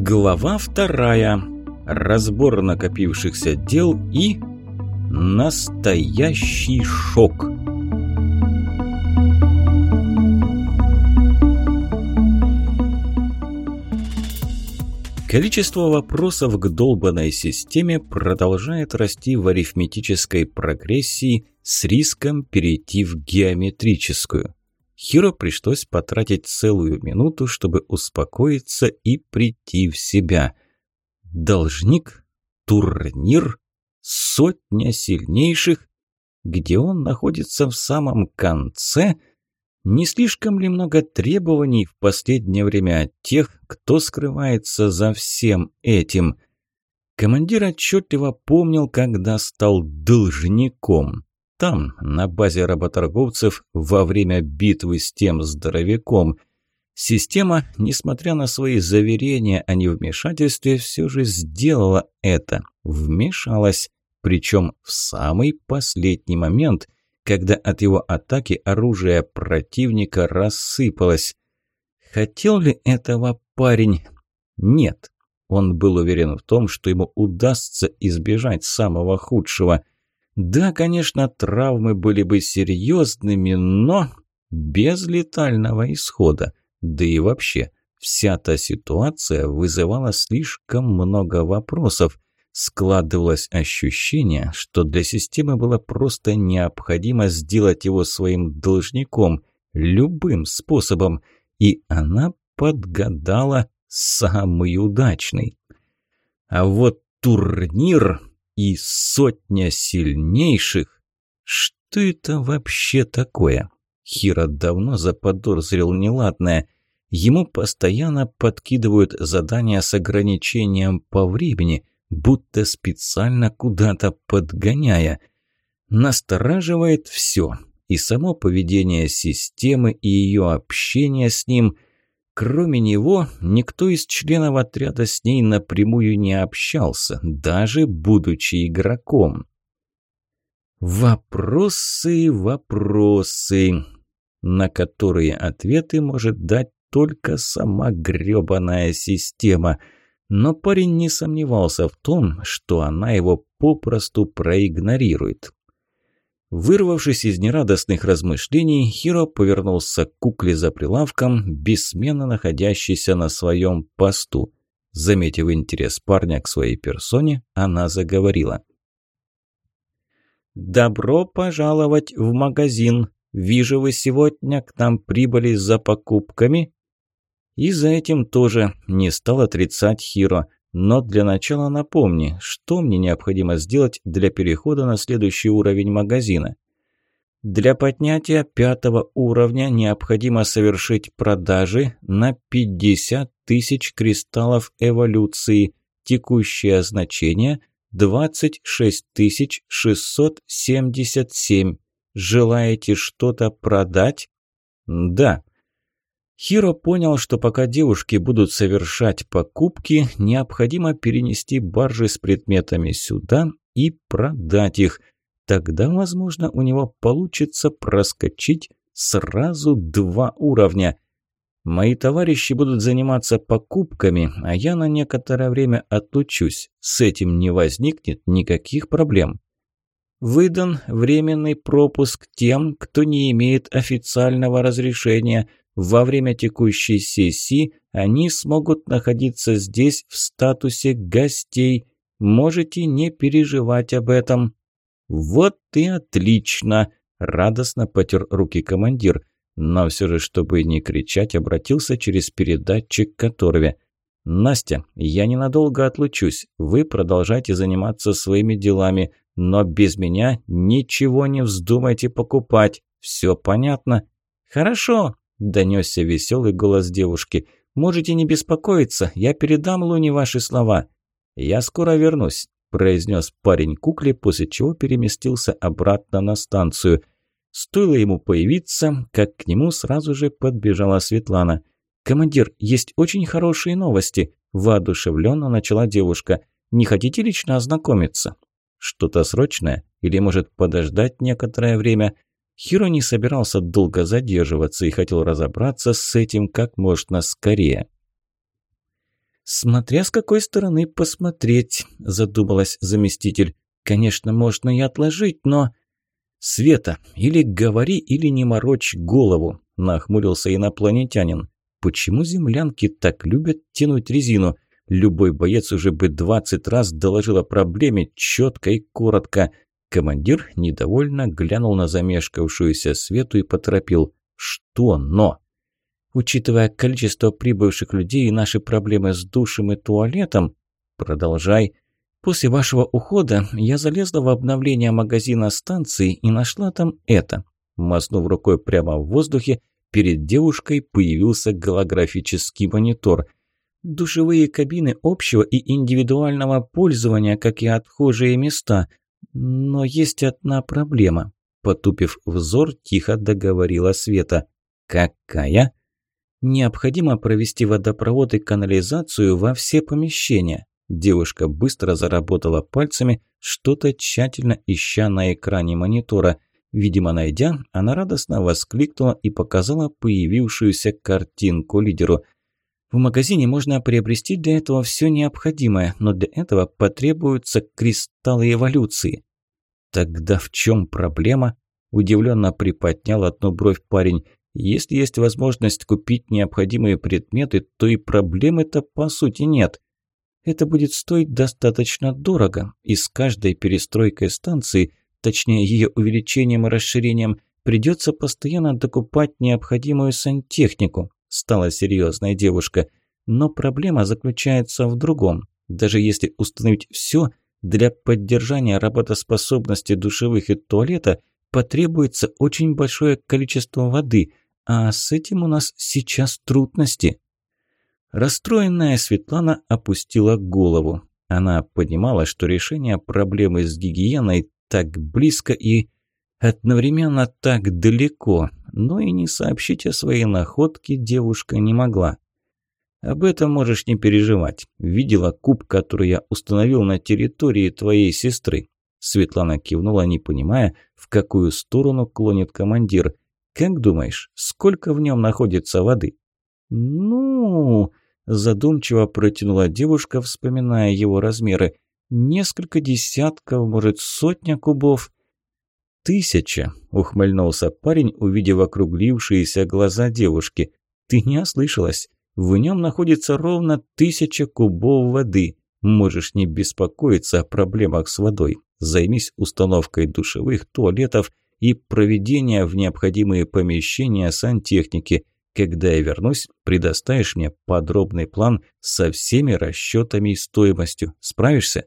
Глава вторая. Разбор накопившихся дел и... Настоящий шок. Количество вопросов к долбанной системе продолжает расти в арифметической прогрессии с риском перейти в геометрическую. Хиро пришлось потратить целую минуту, чтобы успокоиться и прийти в себя. Должник? Турнир? Сотня сильнейших? Где он находится в самом конце? Не слишком ли много требований в последнее время от тех, кто скрывается за всем этим? Командир отчетливо помнил, когда стал должником. Там, на базе работорговцев, во время битвы с тем здоровяком. Система, несмотря на свои заверения о невмешательстве, все же сделала это. Вмешалась. Причем в самый последний момент, когда от его атаки оружие противника рассыпалось. Хотел ли этого парень? Нет. Он был уверен в том, что ему удастся избежать самого худшего – да, конечно, травмы были бы серьезными, но без летального исхода. Да и вообще, вся та ситуация вызывала слишком много вопросов. Складывалось ощущение, что для системы было просто необходимо сделать его своим должником, любым способом, и она подгадала самый удачный. А вот турнир и сотня сильнейших. Что это вообще такое? Хира давно заподозрил неладное. Ему постоянно подкидывают задания с ограничением по времени, будто специально куда-то подгоняя. Настораживает все. И само поведение системы, и ее общение с ним – Кроме него, никто из членов отряда с ней напрямую не общался, даже будучи игроком. Вопросы, вопросы, на которые ответы может дать только сама грёбаная система. Но парень не сомневался в том, что она его попросту проигнорирует. Вырвавшись из нерадостных размышлений, Хиро повернулся к кукле за прилавком, бессменно находящейся на своем посту. Заметив интерес парня к своей персоне, она заговорила. «Добро пожаловать в магазин. Вижу, вы сегодня к нам прибыли за покупками». И за этим тоже не стал отрицать Хиро – но для начала напомни, что мне необходимо сделать для перехода на следующий уровень магазина. Для поднятия пятого уровня необходимо совершить продажи на 50 тысяч кристаллов эволюции. Текущее значение 26 677. Желаете что-то продать? Да. Хиро понял, что пока девушки будут совершать покупки, необходимо перенести баржи с предметами сюда и продать их. Тогда, возможно, у него получится проскочить сразу два уровня. Мои товарищи будут заниматься покупками, а я на некоторое время отлучусь. С этим не возникнет никаких проблем. Выдан временный пропуск тем, кто не имеет официального разрешения – во время текущей сессии они смогут находиться здесь в статусе гостей. Можете не переживать об этом». «Вот и отлично!» – радостно потер руки командир. Но все же, чтобы не кричать, обратился через передатчик к Которве. «Настя, я ненадолго отлучусь. Вы продолжайте заниматься своими делами, но без меня ничего не вздумайте покупать. Все понятно?» «Хорошо», – донесся веселый голос девушки. «Можете не беспокоиться, я передам Луне ваши слова». «Я скоро вернусь», – произнес парень кукле, после чего переместился обратно на станцию. Стоило ему появиться, как к нему сразу же подбежала Светлана. «Командир, есть очень хорошие новости», – воодушевленно начала девушка. «Не хотите лично ознакомиться?» «Что-то срочное? Или может подождать некоторое время?» Хиро не собирался долго задерживаться и хотел разобраться с этим как можно скорее. «Смотря с какой стороны посмотреть», – задумалась заместитель. «Конечно, можно и отложить, но...» «Света, или говори, или не морочь голову», – нахмурился инопланетянин. «Почему землянки так любят тянуть резину? Любой боец уже бы двадцать раз доложил о проблеме четко и коротко». Командир недовольно глянул на замешкавшуюся Свету и поторопил. «Что «но»?» Учитывая количество прибывших людей и наши проблемы с душем и туалетом, продолжай. После вашего ухода я залезла в обновление магазина станции и нашла там это. Мазнув рукой прямо в воздухе, перед девушкой появился голографический монитор. Душевые кабины общего и индивидуального пользования, как и отхожие места. Но есть одна проблема. Потупив взор, тихо договорила Света. «Какая?» Необходимо провести водопровод и канализацию во все помещения. Девушка быстро заработала пальцами, что-то тщательно ища на экране монитора. Видимо, найдя, она радостно воскликнула и показала появившуюся картинку лидеру. В магазине можно приобрести для этого все необходимое, но для этого потребуются кристаллы эволюции. Тогда в чем проблема? Удивленно приподнял одну бровь парень. Если есть возможность купить необходимые предметы, то и проблемы-то по сути нет. Это будет стоить достаточно дорого, и с каждой перестройкой станции, точнее ее увеличением и расширением, придется постоянно докупать необходимую сантехнику, стала серьезная девушка. Но проблема заключается в другом. Даже если установить все, для поддержания работоспособности душевых и туалета потребуется очень большое количество воды – а с этим у нас сейчас трудности. Расстроенная Светлана опустила голову. Она понимала, что решение проблемы с гигиеной так близко и одновременно так далеко, но и не сообщить о своей находке девушка не могла. «Об этом можешь не переживать. Видела куб, который я установил на территории твоей сестры». Светлана кивнула, не понимая, в какую сторону клонит командир – как думаешь, сколько в нем находится воды?» «Ну...» – задумчиво протянула девушка, вспоминая его размеры. «Несколько десятков, может, сотня кубов». «Тысяча!» – ухмыльнулся парень, увидев округлившиеся глаза девушки. «Ты не ослышалась. В нем находится ровно тысяча кубов воды. Можешь не беспокоиться о проблемах с водой. Займись установкой душевых, туалетов – и проведения в необходимые помещения сантехники. Когда я вернусь, предоставишь мне подробный план со всеми расчетами и стоимостью. Справишься?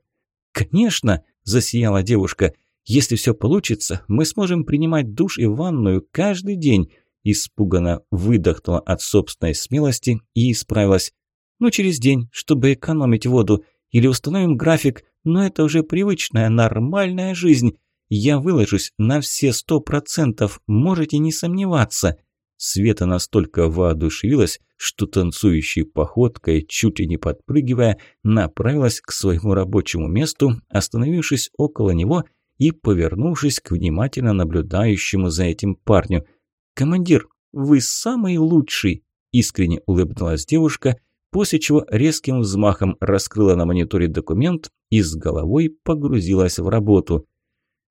Конечно, засияла девушка. Если все получится, мы сможем принимать душ и ванную каждый день. Испуганно выдохнула от собственной смелости и исправилась. Ну, через день, чтобы экономить воду. Или установим график, но это уже привычная, нормальная жизнь. Я выложусь на все сто процентов, можете не сомневаться». Света настолько воодушевилась, что танцующей походкой, чуть ли не подпрыгивая, направилась к своему рабочему месту, остановившись около него и повернувшись к внимательно наблюдающему за этим парню. «Командир, вы самый лучший!» – искренне улыбнулась девушка, после чего резким взмахом раскрыла на мониторе документ и с головой погрузилась в работу.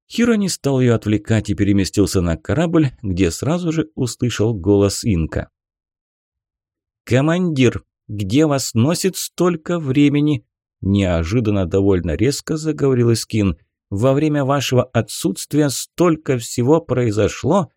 Хиро не стал ее отвлекать и переместился на корабль, где сразу же услышал голос Инка. «Командир, где вас носит столько времени?» Неожиданно довольно резко заговорил Искин. «Во время вашего отсутствия столько всего произошло?»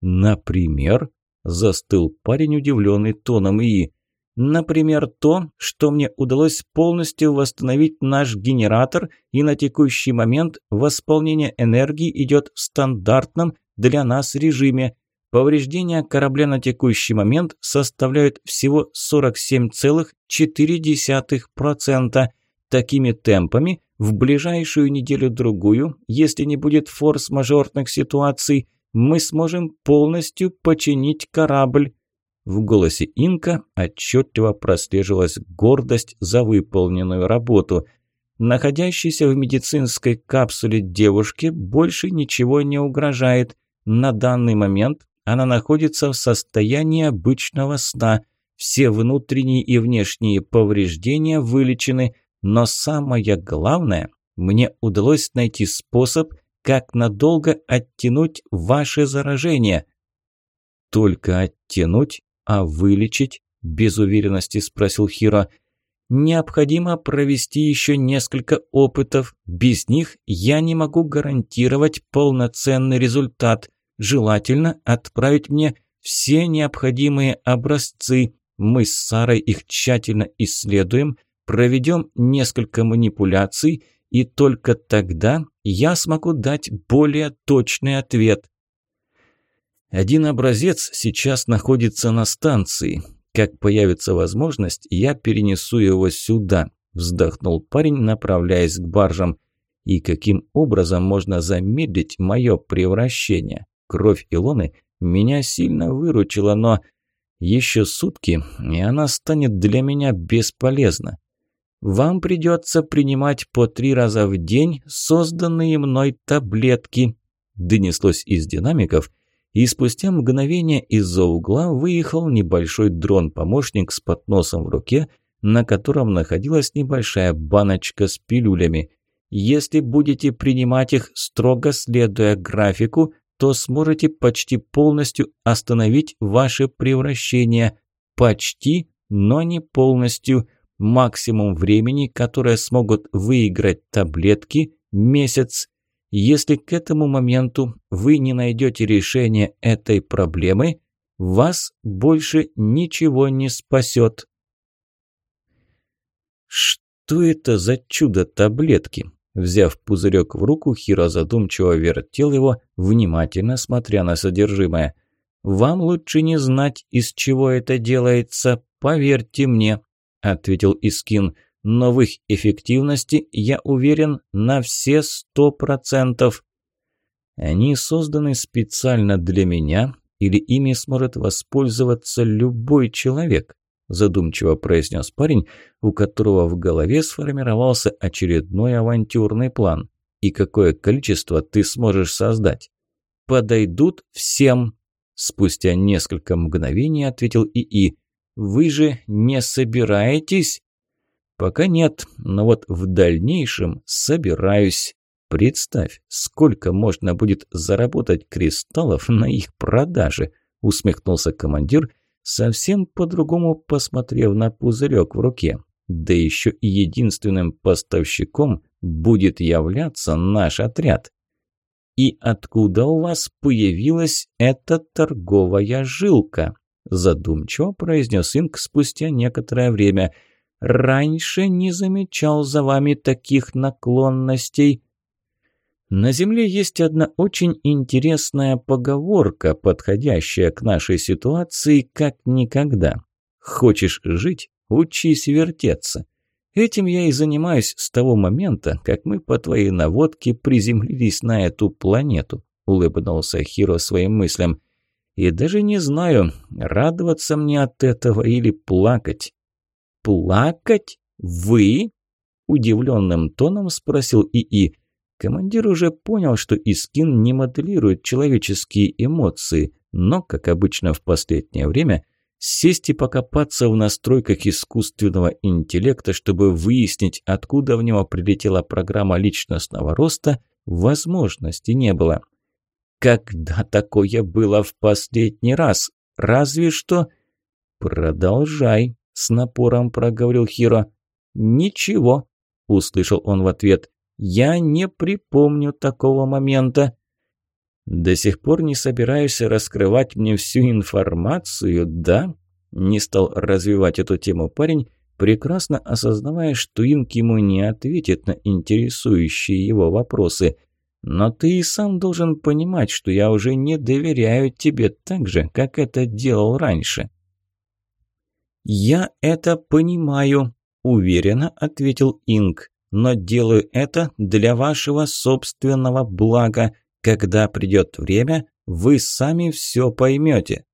«Например?» – застыл парень, удивленный тоном Ии. Например, то, что мне удалось полностью восстановить наш генератор, и на текущий момент восполнение энергии идет в стандартном для нас режиме. Повреждения корабля на текущий момент составляют всего 47,4%. Такими темпами в ближайшую неделю-другую, если не будет форс-мажорных ситуаций, мы сможем полностью починить корабль. В голосе Инка отчетливо прослеживалась гордость за выполненную работу. Находящейся в медицинской капсуле девушке больше ничего не угрожает. На данный момент она находится в состоянии обычного сна. все внутренние и внешние повреждения вылечены, но самое главное, мне удалось найти способ, как надолго оттянуть ваше заражение. Только оттянуть, а вылечить? Без уверенности спросил Хиро. Необходимо провести еще несколько опытов. Без них я не могу гарантировать полноценный результат. Желательно отправить мне все необходимые образцы. Мы с Сарой их тщательно исследуем, проведем несколько манипуляций, и только тогда я смогу дать более точный ответ. Один образец сейчас находится на станции. Как появится возможность, я перенесу его сюда, вздохнул парень, направляясь к баржам. И каким образом можно замедлить мое превращение? Кровь Илоны меня сильно выручила, но еще сутки, и она станет для меня бесполезна. Вам придется принимать по три раза в день созданные мной таблетки, донеслось из динамиков, и спустя мгновение из-за угла выехал небольшой дрон-помощник с подносом в руке, на котором находилась небольшая баночка с пилюлями. Если будете принимать их, строго следуя графику, то сможете почти полностью остановить ваше превращение. Почти, но не полностью. Максимум времени, которое смогут выиграть таблетки – месяц. Если к этому моменту вы не найдете решения этой проблемы, вас больше ничего не спасет. Что это за чудо таблетки? Взяв пузырек в руку, Хиро задумчиво вертел его, внимательно смотря на содержимое. «Вам лучше не знать, из чего это делается, поверьте мне», – ответил Искин. «Но в их эффективности, я уверен, на все сто процентов». «Они созданы специально для меня, или ими сможет воспользоваться любой человек?» задумчиво произнес парень, у которого в голове сформировался очередной авантюрный план. «И какое количество ты сможешь создать?» «Подойдут всем», – спустя несколько мгновений ответил ИИ. «Вы же не собираетесь?» «Пока нет, но вот в дальнейшем собираюсь. Представь, сколько можно будет заработать кристаллов на их продаже», – усмехнулся командир – совсем по-другому посмотрев на пузырек в руке. Да еще и единственным поставщиком будет являться наш отряд. «И откуда у вас появилась эта торговая жилка?» Задумчиво произнес Инк спустя некоторое время. «Раньше не замечал за вами таких наклонностей». На Земле есть одна очень интересная поговорка, подходящая к нашей ситуации как никогда. Хочешь жить – учись вертеться. Этим я и занимаюсь с того момента, как мы по твоей наводке приземлились на эту планету, улыбнулся Хиро своим мыслям. И даже не знаю, радоваться мне от этого или плакать. Плакать? Вы? Удивленным тоном спросил ИИ. Командир уже понял, что Искин не моделирует человеческие эмоции, но, как обычно в последнее время, сесть и покопаться в настройках искусственного интеллекта, чтобы выяснить, откуда в него прилетела программа личностного роста, возможности не было. Когда такое было в последний раз? Разве что... Продолжай, с напором проговорил Хиро. Ничего, услышал он в ответ. Я не припомню такого момента. До сих пор не собираешься раскрывать мне всю информацию, да? Не стал развивать эту тему парень, прекрасно осознавая, что Инк ему не ответит на интересующие его вопросы. Но ты и сам должен понимать, что я уже не доверяю тебе так же, как это делал раньше. «Я это понимаю», – уверенно ответил Инк но делаю это для вашего собственного блага. Когда придет время, вы сами все поймете.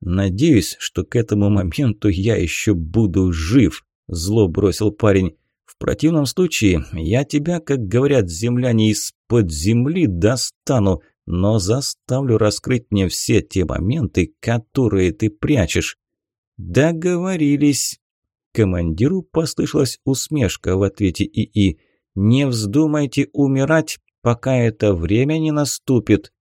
Надеюсь, что к этому моменту я еще буду жив, зло бросил парень. В противном случае я тебя, как говорят земляне, из-под земли достану, но заставлю раскрыть мне все те моменты, которые ты прячешь. Договорились. Командиру послышалась усмешка в ответе ИИ. «Не вздумайте умирать, пока это время не наступит».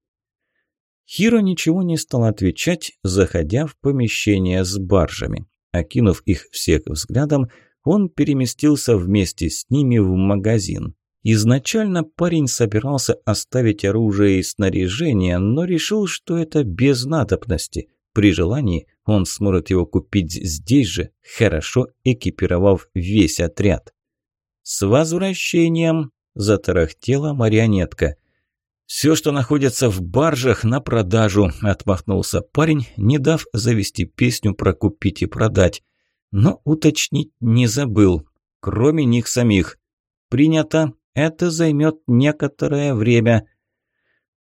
Хиро ничего не стал отвечать, заходя в помещение с баржами. Окинув их всех взглядом, он переместился вместе с ними в магазин. Изначально парень собирался оставить оружие и снаряжение, но решил, что это без надобности. При желании он сможет его купить здесь же, хорошо экипировав весь отряд. «С возвращением!» – затарахтела марионетка. «Все, что находится в баржах, на продажу», – отмахнулся парень, не дав завести песню про купить и продать. Но уточнить не забыл, кроме них самих. «Принято. Это займет некоторое время».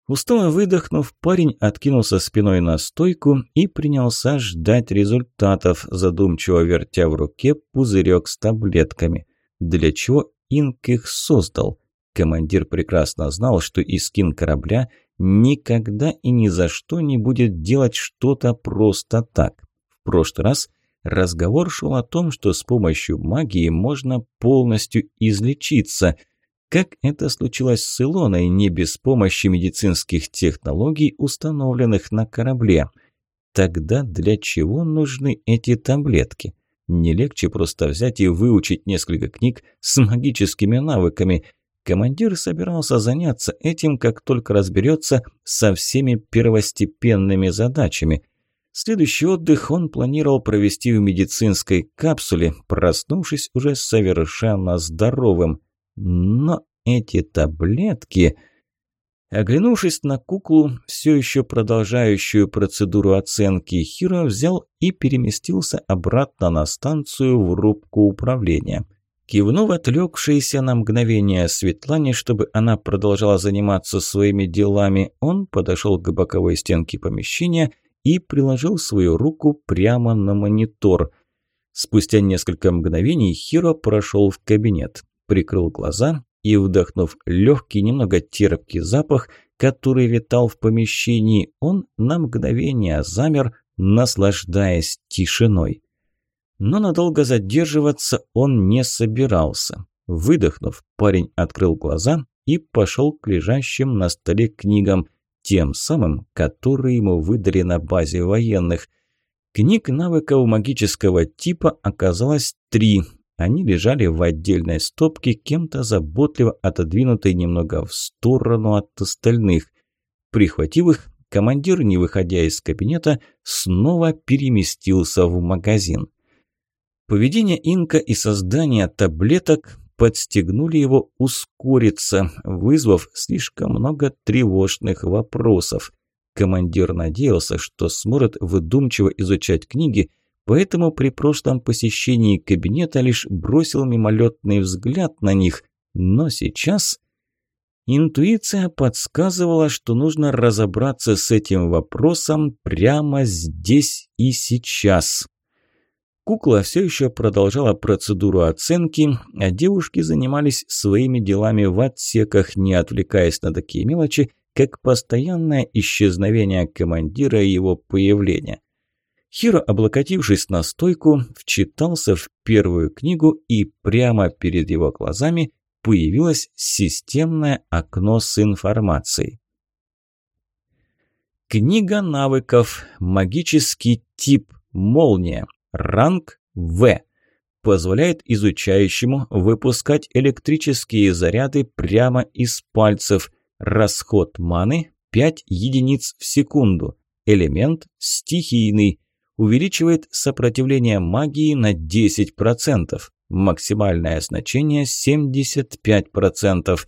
Устало выдохнув, парень откинулся спиной на стойку и принялся ждать результатов, задумчиво вертя в руке пузырек с таблетками. Для чего Инк их создал? Командир прекрасно знал, что Искин корабля никогда и ни за что не будет делать что-то просто так. В прошлый раз разговор шел о том, что с помощью магии можно полностью излечиться – как это случилось с Илоной, не без помощи медицинских технологий, установленных на корабле? Тогда для чего нужны эти таблетки? Не легче просто взять и выучить несколько книг с магическими навыками. Командир собирался заняться этим, как только разберется со всеми первостепенными задачами. Следующий отдых он планировал провести в медицинской капсуле, проснувшись уже совершенно здоровым. Но эти таблетки... Оглянувшись на куклу, все еще продолжающую процедуру оценки, Хиро взял и переместился обратно на станцию в рубку управления. Кивнув отлегшейся на мгновение Светлане, чтобы она продолжала заниматься своими делами, он подошел к боковой стенке помещения и приложил свою руку прямо на монитор. Спустя несколько мгновений Хиро прошел в кабинет, прикрыл глаза и, вдохнув легкий, немного терпкий запах, который витал в помещении, он на мгновение замер, наслаждаясь тишиной. Но надолго задерживаться он не собирался. Выдохнув, парень открыл глаза и пошел к лежащим на столе книгам, тем самым, которые ему выдали на базе военных. Книг навыков магического типа оказалось три – они лежали в отдельной стопке, кем-то заботливо отодвинутой немного в сторону от остальных. Прихватив их, командир, не выходя из кабинета, снова переместился в магазин. Поведение Инка и создание таблеток подстегнули его ускориться, вызвав слишком много тревожных вопросов. Командир надеялся, что сможет выдумчиво изучать книги, поэтому при прошлом посещении кабинета лишь бросил мимолетный взгляд на них, но сейчас... Интуиция подсказывала, что нужно разобраться с этим вопросом прямо здесь и сейчас. Кукла все еще продолжала процедуру оценки, а девушки занимались своими делами в отсеках, не отвлекаясь на такие мелочи, как постоянное исчезновение командира и его появление. Хиро, облокотившись на стойку, вчитался в первую книгу, и прямо перед его глазами появилось системное окно с информацией. Книга навыков. Магический тип. Молния. Ранг В. Позволяет изучающему выпускать электрические заряды прямо из пальцев. Расход маны 5 единиц в секунду. Элемент стихийный увеличивает сопротивление магии на 10%, максимальное значение 75%.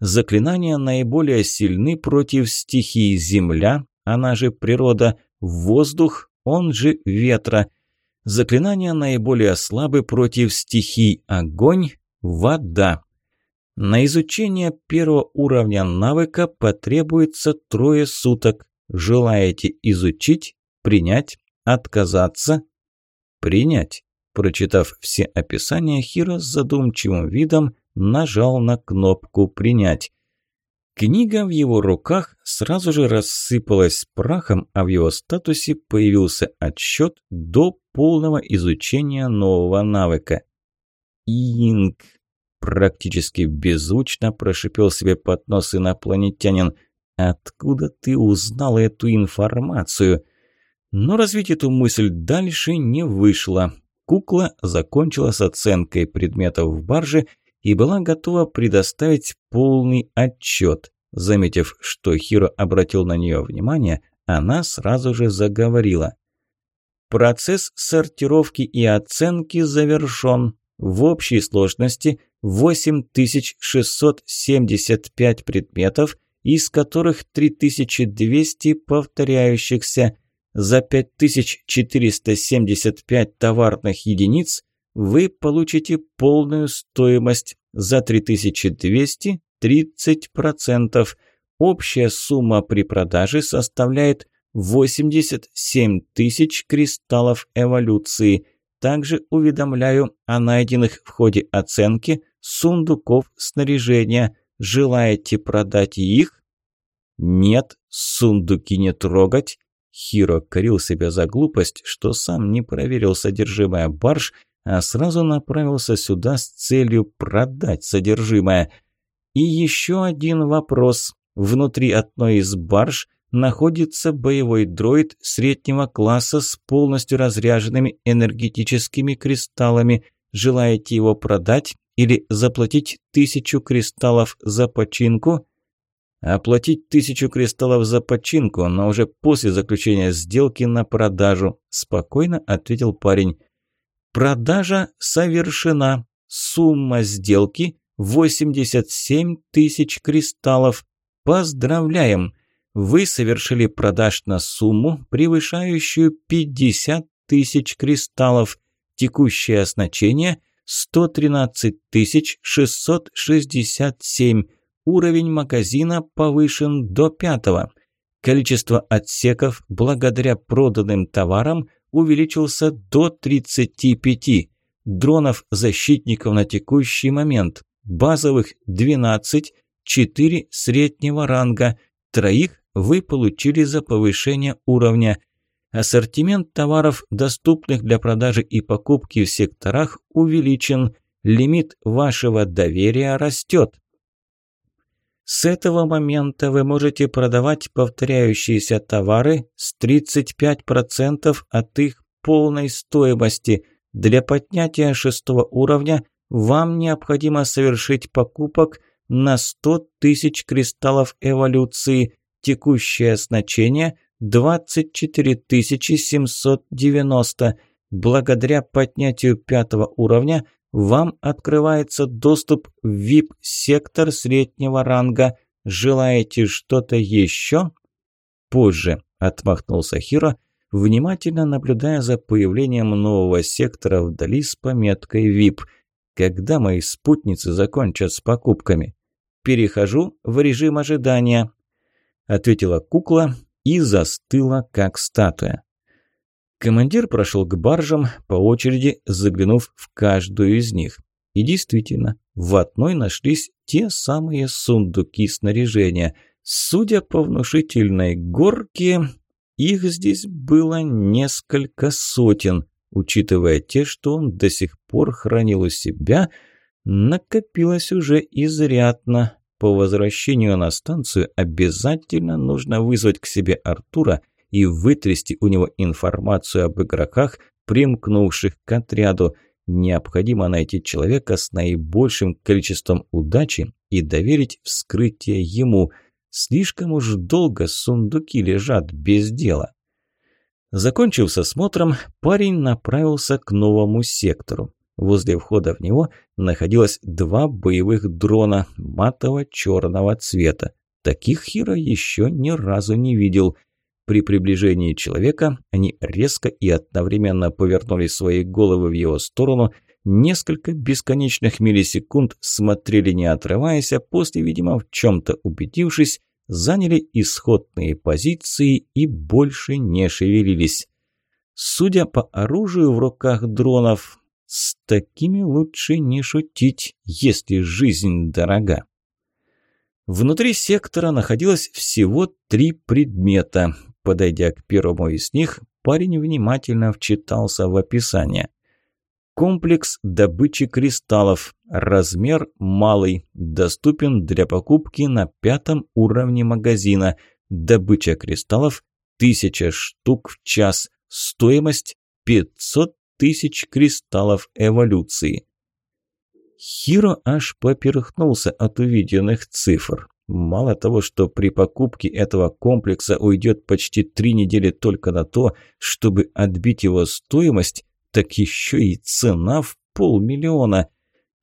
Заклинания наиболее сильны против стихии Земля, она же природа, воздух, он же ветра. Заклинания наиболее слабы против стихий огонь, вода. На изучение первого уровня навыка потребуется трое суток. Желаете изучить, принять, Отказаться? Принять. Прочитав все описания, Хиро с задумчивым видом нажал на кнопку «Принять». Книга в его руках сразу же рассыпалась прахом, а в его статусе появился отсчет до полного изучения нового навыка. «Инг!» – практически беззвучно прошипел себе под нос инопланетянин. «Откуда ты узнал эту информацию?» Но развить эту мысль дальше не вышло. Кукла закончила с оценкой предметов в барже и была готова предоставить полный отчет. Заметив, что Хиро обратил на нее внимание, она сразу же заговорила. Процесс сортировки и оценки завершен. В общей сложности 8675 предметов, из которых 3200 повторяющихся. За 5475 товарных единиц вы получите полную стоимость, за 3200 – 30%. Общая сумма при продаже составляет 87 тысяч кристаллов эволюции. Также уведомляю о найденных в ходе оценки сундуков снаряжения. Желаете продать их? Нет, сундуки не трогать. Хиро корил себя за глупость, что сам не проверил содержимое барж, а сразу направился сюда с целью продать содержимое. И еще один вопрос. Внутри одной из барж находится боевой дроид среднего класса с полностью разряженными энергетическими кристаллами. Желаете его продать или заплатить тысячу кристаллов за починку? Оплатить тысячу кристаллов за починку, но уже после заключения сделки на продажу, спокойно ответил парень. Продажа совершена. Сумма сделки 87 тысяч кристаллов. Поздравляем! вы совершили продаж на сумму, превышающую 50 тысяч кристаллов. Текущее значение – 113 667. Уровень магазина повышен до пятого. Количество отсеков благодаря проданным товарам увеличился до 35. Дронов-защитников на текущий момент базовых 12, 4 среднего ранга, троих вы получили за повышение уровня. Ассортимент товаров, доступных для продажи и покупки в секторах, увеличен. Лимит вашего доверия растет. С этого момента вы можете продавать повторяющиеся товары с 35% от их полной стоимости. Для поднятия шестого уровня вам необходимо совершить покупок на 100 тысяч кристаллов эволюции – Текущее значение 24 790. Благодаря поднятию пятого уровня вам открывается доступ в VIP-сектор среднего ранга. Желаете что-то еще? Позже, отмахнулся Хиро, внимательно наблюдая за появлением нового сектора вдали с пометкой VIP. Когда мои спутницы закончат с покупками? Перехожу в режим ожидания ответила кукла и застыла, как статуя. Командир прошел к баржам, по очереди заглянув в каждую из них. И действительно, в одной нашлись те самые сундуки снаряжения. Судя по внушительной горке, их здесь было несколько сотен. Учитывая те, что он до сих пор хранил у себя, накопилось уже изрядно. По возвращению на станцию обязательно нужно вызвать к себе Артура и вытрясти у него информацию об игроках, примкнувших к отряду. Необходимо найти человека с наибольшим количеством удачи и доверить вскрытие ему. Слишком уж долго сундуки лежат без дела. Закончив с осмотром, парень направился к новому сектору. Возле входа в него находилось два боевых дрона матово-черного цвета. Таких Хира еще ни разу не видел. При приближении человека они резко и одновременно повернули свои головы в его сторону, несколько бесконечных миллисекунд смотрели не отрываясь, а после, видимо, в чем-то убедившись, заняли исходные позиции и больше не шевелились. Судя по оружию в руках дронов, с такими лучше не шутить, если жизнь дорога. Внутри сектора находилось всего три предмета. Подойдя к первому из них, парень внимательно вчитался в описание. Комплекс добычи кристаллов. Размер малый. Доступен для покупки на пятом уровне магазина. Добыча кристаллов 1000 штук в час. Стоимость 500 тысяч кристаллов эволюции. Хиро аж поперхнулся от увиденных цифр. Мало того, что при покупке этого комплекса уйдет почти три недели только на то, чтобы отбить его стоимость, так еще и цена в полмиллиона.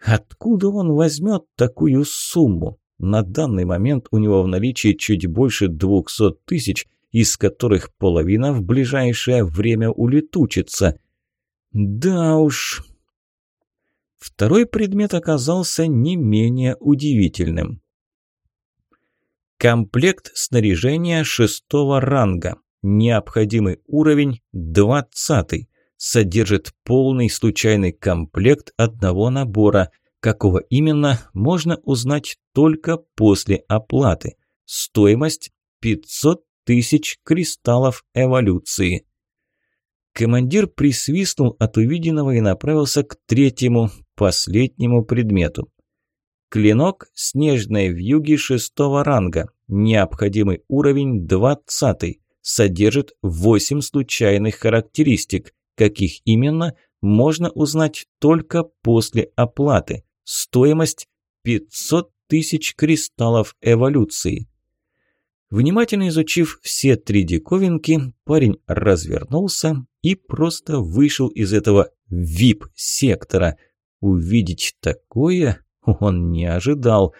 Откуда он возьмет такую сумму? На данный момент у него в наличии чуть больше двухсот тысяч, из которых половина в ближайшее время улетучится. Да уж. Второй предмет оказался не менее удивительным. Комплект снаряжения шестого ранга. Необходимый уровень двадцатый содержит полный случайный комплект одного набора. Какого именно, можно узнать только после оплаты. Стоимость 500 тысяч кристаллов эволюции. Командир присвистнул от увиденного и направился к третьему, последнему предмету. Клинок снежной вьюги шестого ранга. Необходимый уровень двадцатый. Содержит восемь случайных характеристик. Каких именно, можно узнать только после оплаты. Стоимость 500 тысяч кристаллов эволюции. Внимательно изучив все три диковинки, парень развернулся и просто вышел из этого VIP-сектора. Увидеть такое он не ожидал.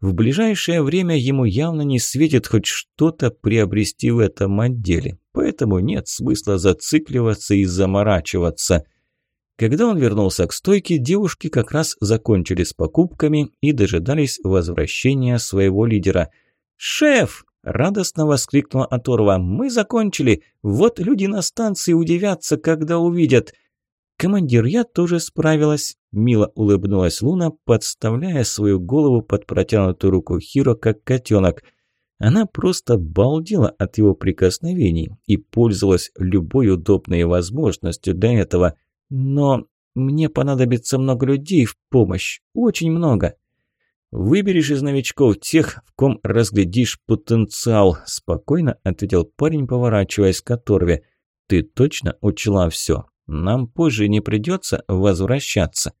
В ближайшее время ему явно не светит хоть что-то приобрести в этом отделе, поэтому нет смысла зацикливаться и заморачиваться. Когда он вернулся к стойке, девушки как раз закончили с покупками и дожидались возвращения своего лидера. «Шеф!» – радостно воскликнула Аторва. «Мы закончили! Вот люди на станции удивятся, когда увидят!» «Командир, я тоже справилась», – мило улыбнулась Луна, подставляя свою голову под протянутую руку Хиро, как котенок. Она просто балдела от его прикосновений и пользовалась любой удобной возможностью для этого. «Но мне понадобится много людей в помощь, очень много». «Выберешь из новичков тех, в ком разглядишь потенциал», – спокойно ответил парень, поворачиваясь к Оторве. «Ты точно учла все?» Нам позже не придется возвращаться».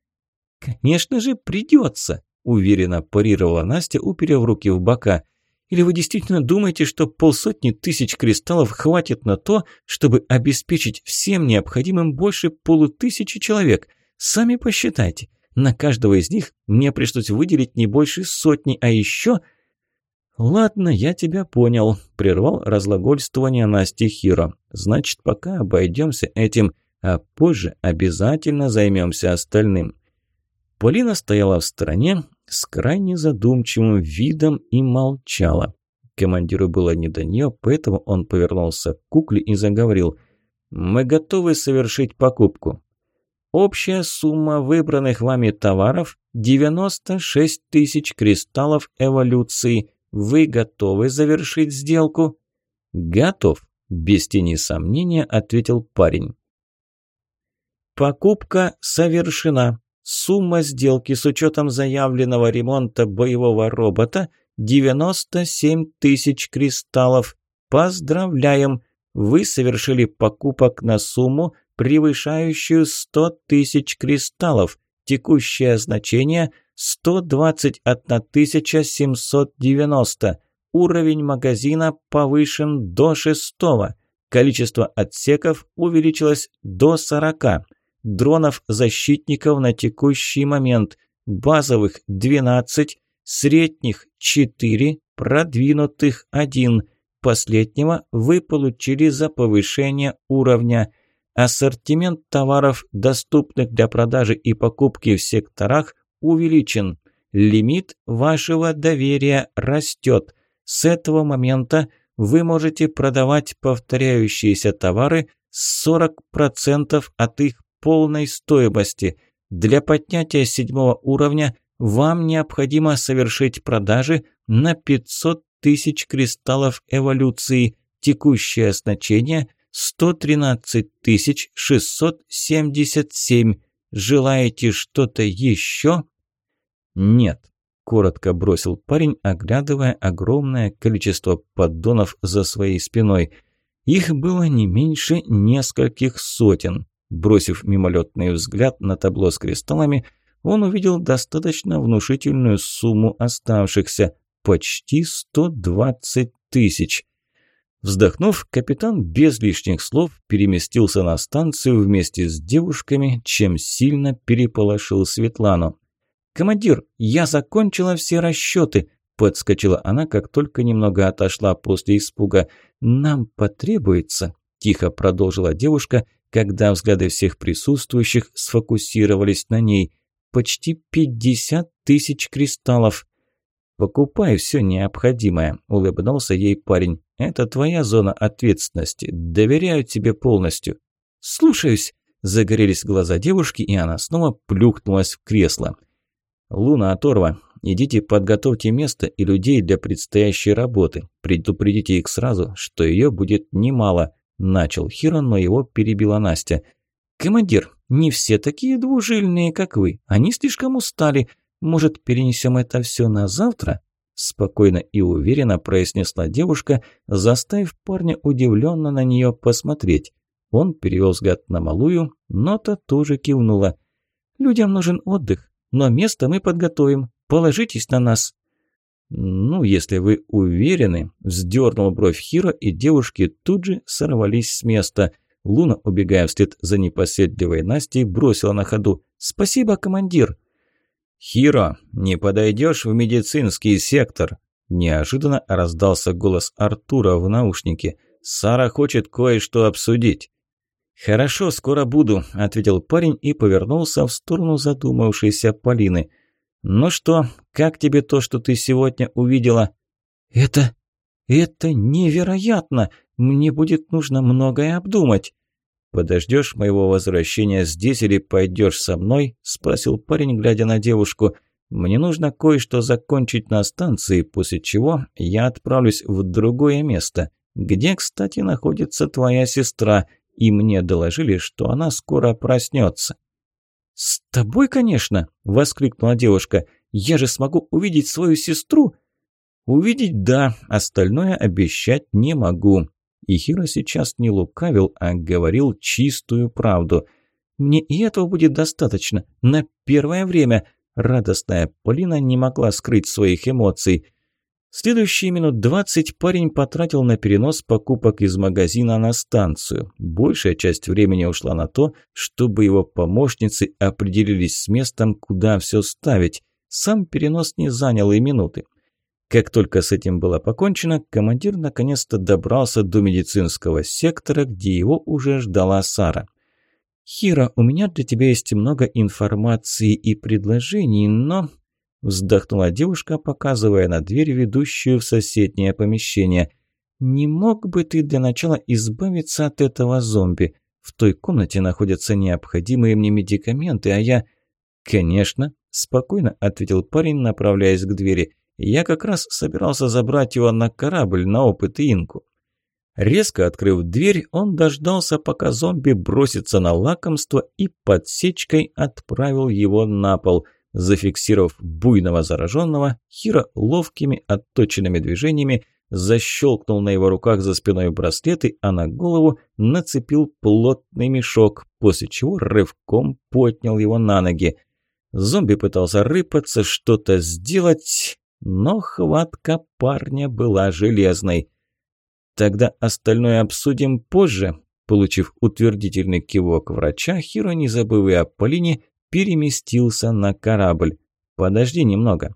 «Конечно же придется», – уверенно парировала Настя, уперев руки в бока. «Или вы действительно думаете, что полсотни тысяч кристаллов хватит на то, чтобы обеспечить всем необходимым больше полутысячи человек? Сами посчитайте. На каждого из них мне пришлось выделить не больше сотни, а еще...» «Ладно, я тебя понял», – прервал разлагольствование Насти Хиро. «Значит, пока обойдемся этим а позже обязательно займемся остальным. Полина стояла в стороне с крайне задумчивым видом и молчала. Командиру было не до нее, поэтому он повернулся к кукле и заговорил. «Мы готовы совершить покупку. Общая сумма выбранных вами товаров – 96 тысяч кристаллов эволюции. Вы готовы завершить сделку?» «Готов», – без тени сомнения ответил парень. Покупка совершена. Сумма сделки с учетом заявленного ремонта боевого робота 97 тысяч кристаллов. Поздравляем! Вы совершили покупок на сумму, превышающую 100 тысяч кристаллов. Текущее значение 121 790. Уровень магазина повышен до шестого. Количество отсеков увеличилось до 40 дронов-защитников на текущий момент, базовых 12, средних 4, продвинутых 1. Последнего вы получили за повышение уровня. Ассортимент товаров, доступных для продажи и покупки в секторах, увеличен. Лимит вашего доверия растет. С этого момента вы можете продавать повторяющиеся товары с 40% от их полной стоимости. Для поднятия седьмого уровня вам необходимо совершить продажи на 500 тысяч кристаллов эволюции. Текущее значение сто тринадцать тысяч шестьсот семьдесят семь. Желаете что-то еще?» «Нет», – коротко бросил парень, оглядывая огромное количество поддонов за своей спиной. Их было не меньше нескольких сотен. Бросив мимолетный взгляд на табло с кристаллами, он увидел достаточно внушительную сумму оставшихся – почти 120 тысяч. Вздохнув, капитан без лишних слов переместился на станцию вместе с девушками, чем сильно переполошил Светлану. «Командир, я закончила все расчеты», – подскочила она, как только немного отошла после испуга. «Нам потребуется», – тихо продолжила девушка, когда взгляды всех присутствующих сфокусировались на ней. «Почти пятьдесят тысяч кристаллов». «Покупай все необходимое», – улыбнулся ей парень. «Это твоя зона ответственности. Доверяю тебе полностью». «Слушаюсь», – загорелись глаза девушки, и она снова плюхнулась в кресло. «Луна оторва. Идите подготовьте место и людей для предстоящей работы. Предупредите их сразу, что ее будет немало», – начал Хирон, но его перебила Настя. «Командир, не все такие двужильные, как вы. Они слишком устали. Может, перенесем это все на завтра?» Спокойно и уверенно произнесла девушка, заставив парня удивленно на нее посмотреть. Он перевел взгляд на малую, но та тоже кивнула. «Людям нужен отдых, но место мы подготовим. Положитесь на нас». «Ну, если вы уверены», – вздернул бровь Хиро, и девушки тут же сорвались с места. Луна, убегая вслед за непоседливой Настей, бросила на ходу. «Спасибо, командир!» «Хиро, не подойдешь в медицинский сектор?» Неожиданно раздался голос Артура в наушнике. «Сара хочет кое-что обсудить». «Хорошо, скоро буду», – ответил парень и повернулся в сторону задумавшейся Полины. «Ну что, как тебе то, что ты сегодня увидела?» «Это... это невероятно! Мне будет нужно многое обдумать». «Подождешь моего возвращения здесь или пойдешь со мной?» – спросил парень, глядя на девушку. «Мне нужно кое-что закончить на станции, после чего я отправлюсь в другое место, где, кстати, находится твоя сестра, и мне доложили, что она скоро проснется». «С тобой, конечно!» – воскликнула девушка. «Я же смогу увидеть свою сестру!» «Увидеть – да, остальное обещать не могу. И Хиро сейчас не лукавил, а говорил чистую правду. «Мне и этого будет достаточно. На первое время». Радостная Полина не могла скрыть своих эмоций. Следующие минут двадцать парень потратил на перенос покупок из магазина на станцию. Большая часть времени ушла на то, чтобы его помощницы определились с местом, куда все ставить. Сам перенос не занял и минуты. Как только с этим было покончено, командир наконец-то добрался до медицинского сектора, где его уже ждала Сара. «Хира, у меня для тебя есть много информации и предложений, но...» Вздохнула девушка, показывая на дверь, ведущую в соседнее помещение. «Не мог бы ты для начала избавиться от этого зомби? В той комнате находятся необходимые мне медикаменты, а я...» «Конечно», – спокойно ответил парень, направляясь к двери. Я как раз собирался забрать его на корабль на опыт инку. Резко открыв дверь, он дождался, пока зомби бросится на лакомство и подсечкой отправил его на пол. Зафиксировав буйного зараженного, Хиро ловкими отточенными движениями защелкнул на его руках за спиной браслеты, а на голову нацепил плотный мешок, после чего рывком поднял его на ноги. Зомби пытался рыпаться, что-то сделать, но хватка парня была железной. «Тогда остальное обсудим позже», Получив утвердительный кивок врача, Хиро, не забыв и о Полине, переместился на корабль. «Подожди немного».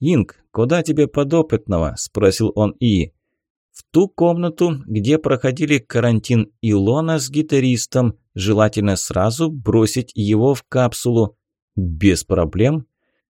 «Инг, куда тебе подопытного?» – спросил он Ии. «В ту комнату, где проходили карантин Илона с гитаристом. Желательно сразу бросить его в капсулу». «Без проблем»,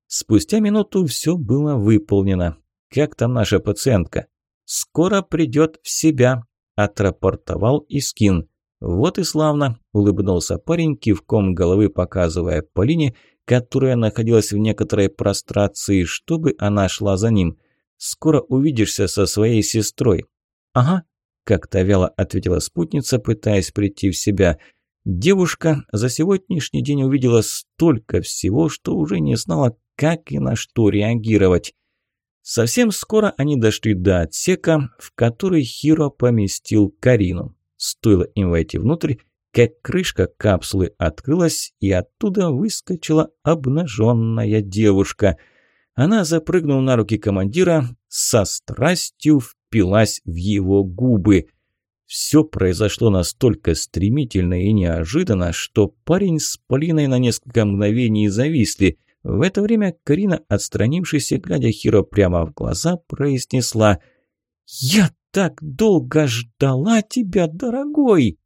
Спустя минуту все было выполнено. «Как там наша пациентка?» «Скоро придет в себя», – отрапортовал Искин. «Вот и славно», – улыбнулся парень, кивком головы показывая Полине, которая находилась в некоторой прострации, чтобы она шла за ним. «Скоро увидишься со своей сестрой». «Ага», как-то вяло ответила спутница, пытаясь прийти в себя. Девушка за сегодняшний день увидела столько всего, что уже не знала, как и на что реагировать. Совсем скоро они дошли до отсека, в который Хиро поместил Карину. Стоило им войти внутрь, как крышка капсулы открылась, и оттуда выскочила обнаженная девушка. Она запрыгнула на руки командира, со страстью впилась в его губы. Все произошло настолько стремительно и неожиданно, что парень с Полиной на несколько мгновений зависли. В это время Карина, отстранившись и глядя Хиро прямо в глаза, произнесла «Я так долго ждала тебя, дорогой!»